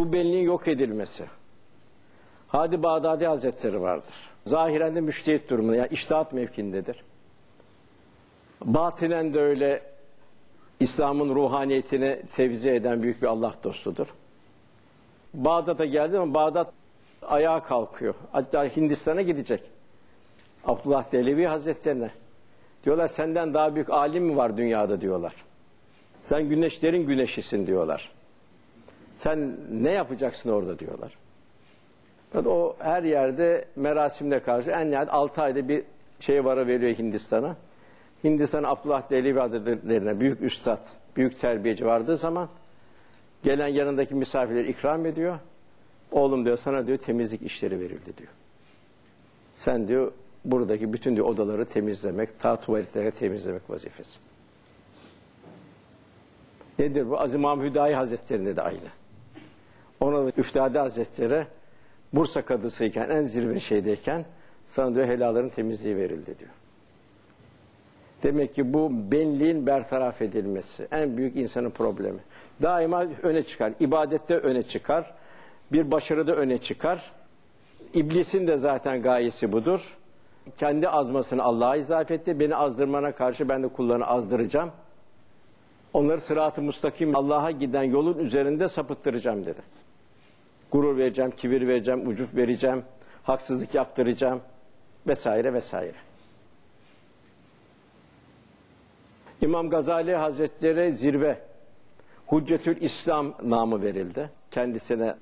Bu benliğin yok edilmesi. Hadi Bağdadi Hazretleri vardır. Zahiren de müştehit durumunda, yani iştahat mevkindedir. Batinen de öyle İslam'ın ruhaniyetini tevzi eden büyük bir Allah dostudur. Bağdat'a geldi ama Bağdat ayağa kalkıyor. Hatta Hindistan'a gidecek. Abdullah Delevi Hazretlerine. Diyorlar senden daha büyük alim mi var dünyada diyorlar. Sen güneşlerin güneşisin diyorlar. Sen ne yapacaksın orada diyorlar. Fakat o her yerde merasimde karşı en nihayet 6 ayda bir şey vara veriyor Hindistan'a. Hindistan Abdullah Delevi Hazretlerine büyük üstad, büyük terbiyeci vardığı zaman gelen yanındaki misafirleri ikram ediyor. Oğlum diyor sana diyor temizlik işleri verildi diyor. Sen diyor buradaki bütün diyor odaları temizlemek, ta tuvaletleri temizlemek vazifesi. Nedir bu? Azim Mahmud Hüdayi Hazretlerinde de aynı. Ona Üftade Hazretleri Bursa kadısıyken en zirve şeydeyken sana diyor helaların temizliği verildi diyor. Demek ki bu benliğin bertaraf edilmesi en büyük insanın problemi. Daima öne çıkar. ibadette öne çıkar. Bir başarıda öne çıkar. İblisin de zaten gayesi budur. Kendi azmasını Allah'a izaf etti. Beni azdırmana karşı ben de kullarını azdıracağım. Onları sırat-ı mustakim Allah'a giden yolun üzerinde sapıttıracağım dedi. Gurur vereceğim, kibir vereceğim, ucuf vereceğim, haksızlık yaptıracağım vesaire vesaire. İmam Gazali Hazretleri zirve, Huccetül İslam namı verildi. Kendisine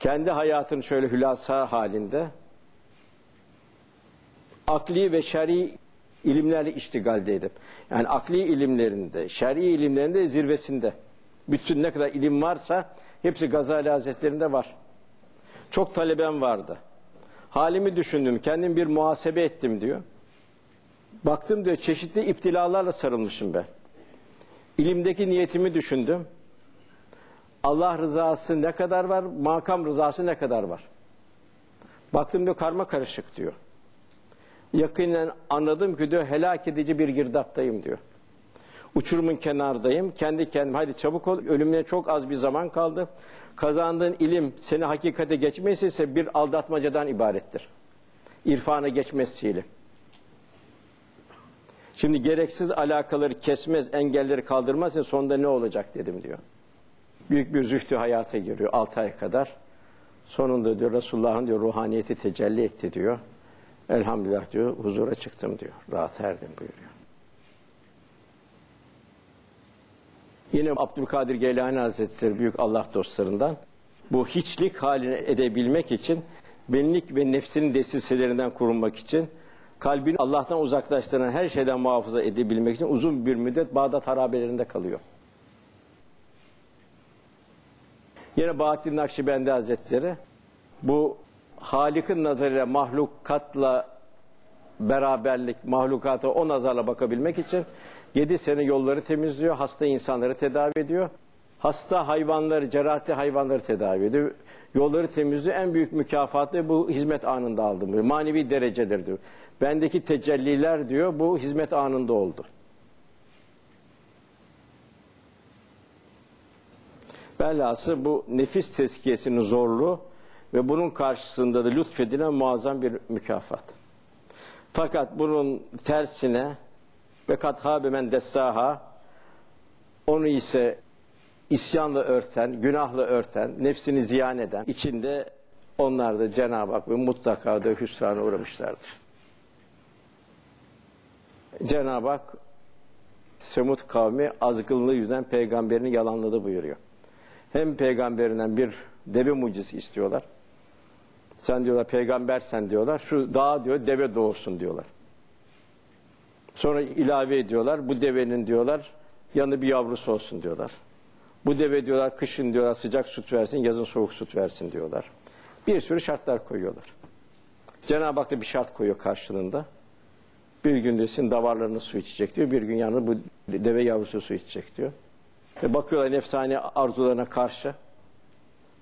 kendi hayatını şöyle hülasa halinde akli ve şer'i ilimlerle iştigaldeydim. Yani akli ilimlerinde, şer'i ilimlerinde zirvesinde. Bütün ne kadar ilim varsa hepsi Gazali Hazretleri'nde var. Çok talebem vardı. Halimi düşündüm, kendim bir muhasebe ettim diyor. Baktım diyor çeşitli iptilalarla sarılmışım ben. İlimdeki niyetimi düşündüm. Allah rızası ne kadar var, makam rızası ne kadar var. Baktım diyor karma karışık diyor. Yakinen anladım ki diyor helak edici bir girdaptayım diyor. Uçurumun kenardayım. Kendi kendime hadi çabuk ol ölümüne çok az bir zaman kaldı. Kazandığın ilim seni hakikate geçmesi ise bir aldatmacadan ibarettir. İrfana geçmesiyle. Şimdi gereksiz alakaları kesmez, engelleri kaldırmazsa sonunda ne olacak dedim diyor. Büyük bir zühtü hayata giriyor 6 ay kadar. Sonunda diyor Resulullah'ın diyor ruhaniyeti tecelli etti diyor. Elhamdülillah diyor huzura çıktım diyor. Rahat erdim buyuruyor. Yine Abdülkadir Geylani Hazretleri büyük Allah dostlarından bu hiçlik haline edebilmek için benlik ve nefsinin desiselerinden korunmak için kalbini Allah'tan uzaklaştıran her şeyden muhafaza edebilmek için uzun bir müddet Bağdat harabelerinde kalıyor. Yine Bahattin Nakşibendi Hazretleri bu Halik'in nazarıyla mahlukatla beraberlik, mahlukata o nazarla bakabilmek için yedi sene yolları temizliyor, hasta insanları tedavi ediyor. Hasta hayvanları, cerrahti hayvanları tedavi ediyor. Yolları temizliyor. En büyük mükafatı bu hizmet anında aldım diyor. Manevi derecedir diyor. Bendeki tecelliler diyor bu hizmet anında oldu. Velhası bu nefis tezkiyesinin zorluğu ve bunun karşısında da lütfedilen muazzam bir mükafat. Fakat bunun tersine ve kat habe men dessaha onu ise isyanla örten, günahla örten, nefsini ziyan eden içinde onlar da Cenab-ı Hak ve mutlaka da hüsrana uğramışlardır. Cenab-ı Hak Semut kavmi azgınlığı yüzünden peygamberini yalanladı buyuruyor. Hem peygamberinden bir deve mucizesi istiyorlar. Sen diyorlar peygambersen diyorlar. Şu dağa diyor deve doğursun diyorlar. Sonra ilave ediyorlar. Bu devenin diyorlar yanı bir yavrusu olsun diyorlar. Bu deve diyorlar kışın diyorlar sıcak süt versin, yazın soğuk süt versin diyorlar. Bir sürü şartlar koyuyorlar. Cenab-ı Hak da bir şart koyuyor karşılığında. Bir gün desin davarlarını su içecek diyor. Bir gün yanında bu deve yavrusu su içecek diyor. Ve bakıyorlar nefsani arzularına karşı.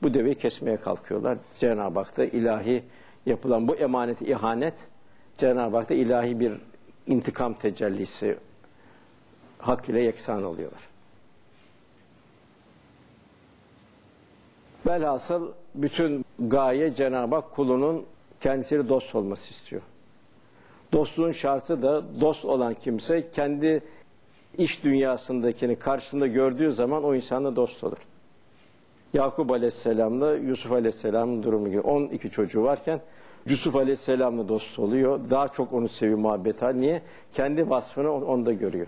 Bu deveyi kesmeye kalkıyorlar. Cenab-ı Hak da ilahi yapılan bu emaneti ihanet Cenab-ı Hak da ilahi bir intikam tecellisi hak ile yeksan oluyorlar. Velhasıl bütün gaye Cenab-ı Hak kulunun kendisiyle dost olması istiyor. Dostluğun şartı da dost olan kimse kendi iş dünyasındakini karşısında gördüğü zaman o insanla dost olur. Yakup Aleyhisselam'la Yusuf Aleyhisselam'ın durumu gibi. 12 çocuğu varken Yusuf Aleyhisselam'la dost oluyor. Daha çok onu seviyor muhabbet hali. Niye? Kendi vasfını onda görüyor.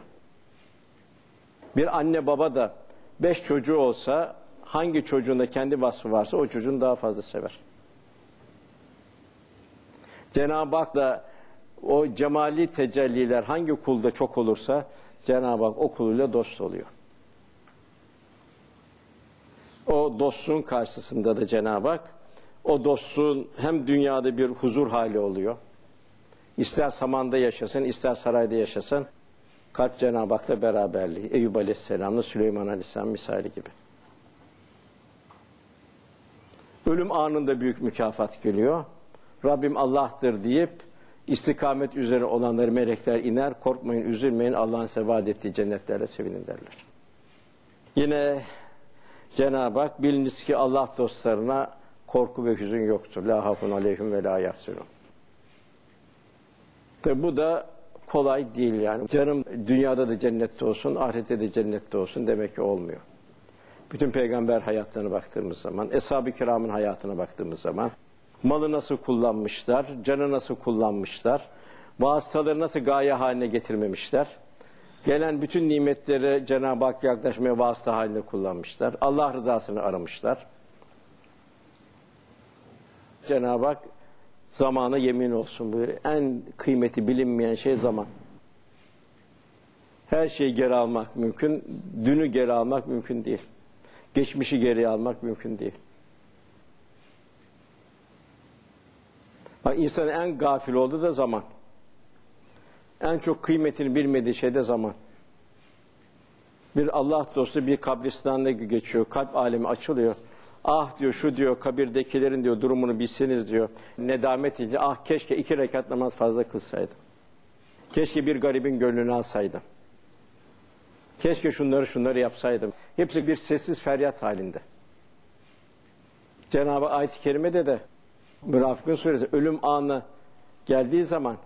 Bir anne baba da beş çocuğu olsa hangi çocuğunda kendi vasfı varsa o çocuğunu daha fazla sever. Cenab-ı Hak'la o cemali tecelliler hangi kulda çok olursa Cenab-ı Hak o kuluyla dost oluyor. O dostluğun karşısında da Cenab-ı Hak o dostluğun hem dünyada bir huzur hali oluyor. İster samanda yaşasın, ister sarayda yaşasın. Kalp Cenab-ı Hak'la beraberliği. Eyüp Aleyhisselam'la Süleyman Aleyhisselam misali gibi. Ölüm anında büyük mükafat geliyor. Rabbim Allah'tır deyip istikamet üzere olanları melekler iner. Korkmayın, üzülmeyin. Allah'ın sevad ettiği cennetlerle sevinin derler. Yine Cenab-ı Hak biliniz ki Allah dostlarına korku ve hüzün yoktur. La hafun aleyhim ve la yahzunun. Bu da kolay değil yani. Canım dünyada da cennette olsun, ahirette de cennette olsun demek ki olmuyor. Bütün peygamber hayatlarına baktığımız zaman, eshab-ı kiramın hayatına baktığımız zaman malı nasıl kullanmışlar, canı nasıl kullanmışlar, vasıtaları nasıl gaye haline getirmemişler. Gelen bütün nimetleri Cenab-ı Hak yaklaşmaya vasıta haline kullanmışlar. Allah rızasını aramışlar. Cenab-ı Hak zamana yemin olsun buyuruyor. En kıymeti bilinmeyen şey zaman. Her şeyi geri almak mümkün, dünü geri almak mümkün değil. Geçmişi geri almak mümkün değil. Bak insanın en gafil olduğu da zaman. En çok kıymetini bilmediği şey de zaman. Bir Allah dostu bir kabristanda geçiyor. Kalp alemi açılıyor. Ah diyor şu diyor kabirdekilerin diyor durumunu bilseniz diyor. Nedamet edince ah keşke iki rekat namaz fazla kılsaydım. Keşke bir garibin gönlünü alsaydım. Keşke şunları şunları yapsaydım. Hepsi bir sessiz feryat halinde. Cenab-ı ayet-i kerimede de Münafıkın suresi ölüm anı geldiği zaman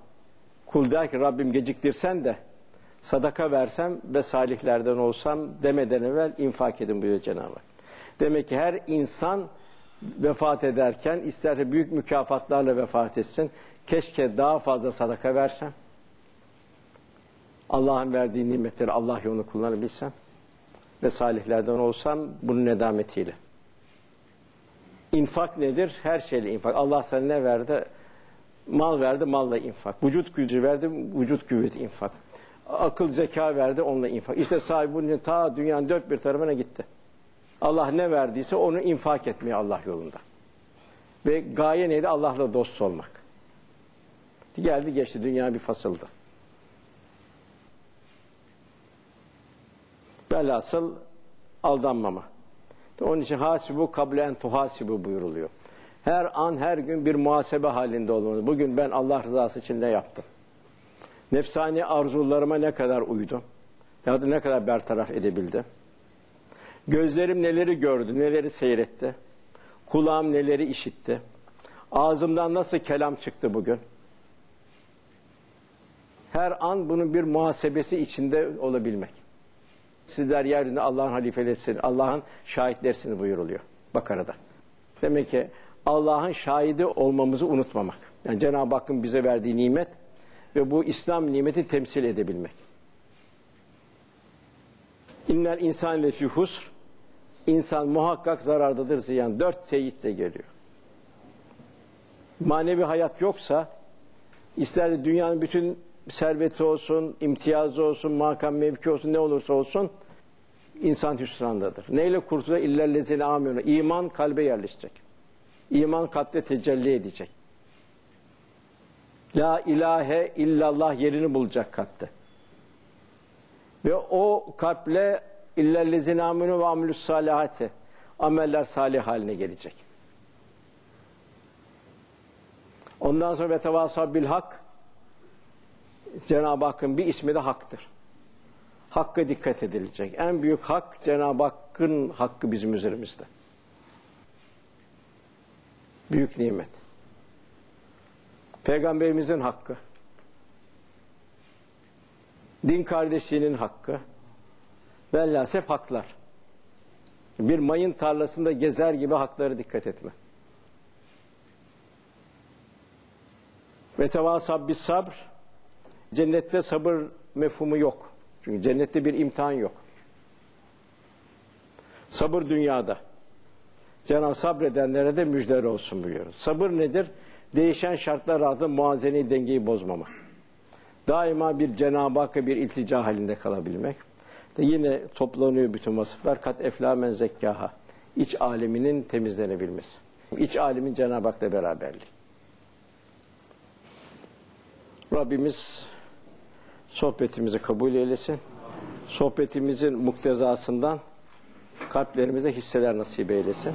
kul der ki Rabbim geciktirsen de sadaka versem ve salihlerden olsam demeden evvel infak edin buyuruyor Cenab-ı Hak. Demek ki her insan vefat ederken isterse büyük mükafatlarla vefat etsin. Keşke daha fazla sadaka versem. Allah'ın verdiği nimetleri Allah yolunu kullanabilsem ve salihlerden olsam bunun nedametiyle. İnfak nedir? Her şeyle infak. Allah sana ne verdi? Mal verdi, malla infak. Vücut gücü verdi, vücut güveti infak. Akıl zeka verdi, onunla infak. İşte sahibi bunun ta dünyanın dört bir tarafına gitti. Allah ne verdiyse onu infak etmeye Allah yolunda. Ve gaye neydi? Allah'la dost olmak. Geldi geçti dünya bir fasıldı. Velhasıl aldanmama. Onun için hasibu kablen tuhasibu buyuruluyor. Her an her gün bir muhasebe halinde olmalı. Bugün ben Allah rızası için ne yaptım? Nefsani arzularıma ne kadar uydum? Ya da ne kadar bertaraf edebildim? Gözlerim neleri gördü, neleri seyretti? Kulağım neleri işitti? Ağzımdan nasıl kelam çıktı bugün? Her an bunun bir muhasebesi içinde olabilmek. Sizler yeryüzünde Allah'ın halifelersin, Allah'ın şahitlersiniz buyuruluyor Bakara'da. Demek ki Allah'ın şahidi olmamızı unutmamak. Yani Cenab-ı Hakk'ın bize verdiği nimet ve bu İslam nimeti temsil edebilmek. İnnel insan lefi husr. İnsan muhakkak zarardadır ziyan. Dört teyit de geliyor. Manevi hayat yoksa ister de dünyanın bütün serveti olsun, imtiyazı olsun, makam mevki olsun ne olursa olsun insan hüsrandadır. Neyle kurtulur? İllellezine aminu. İman kalbe yerleşecek. İman kalpte tecelli edecek. La ilahe illallah yerini bulacak kalpte. Ve o kalple illellezine aminu ve amilus salihati ameller salih haline gelecek. Ondan sonra ve tevasab bil hak Cenab-ı Hakk'ın bir ismi de haktır. Hakk'a dikkat edilecek. En büyük hak Cenab-ı Hakk'ın hakkı bizim üzerimizde. Büyük nimet. Peygamberimizin hakkı. Din kardeşliğinin hakkı. Velhâsıl hep haklar. Bir mayın tarlasında gezer gibi hakları dikkat etme. Ve tevasab bis sabr. Cennette sabır mefhumu yok. Çünkü cennette bir imtihan yok. Sabır dünyada. Cenab-ı sabredenlere de müjdeler olsun buyuruyor. Sabır nedir? Değişen şartlar altında muazeneyi dengeyi bozmamak. Daima bir Cenab-ı Hakk'a bir iltica halinde kalabilmek. De yine toplanıyor bütün vasıflar. Kat efla men zekkaha. İç aleminin temizlenebilmesi. İç alemin Cenab-ı Hak'la beraberliği. Rabbimiz sohbetimizi kabul eylesin. Sohbetimizin muktezasından kalplerimize hisseler nasip eylesin.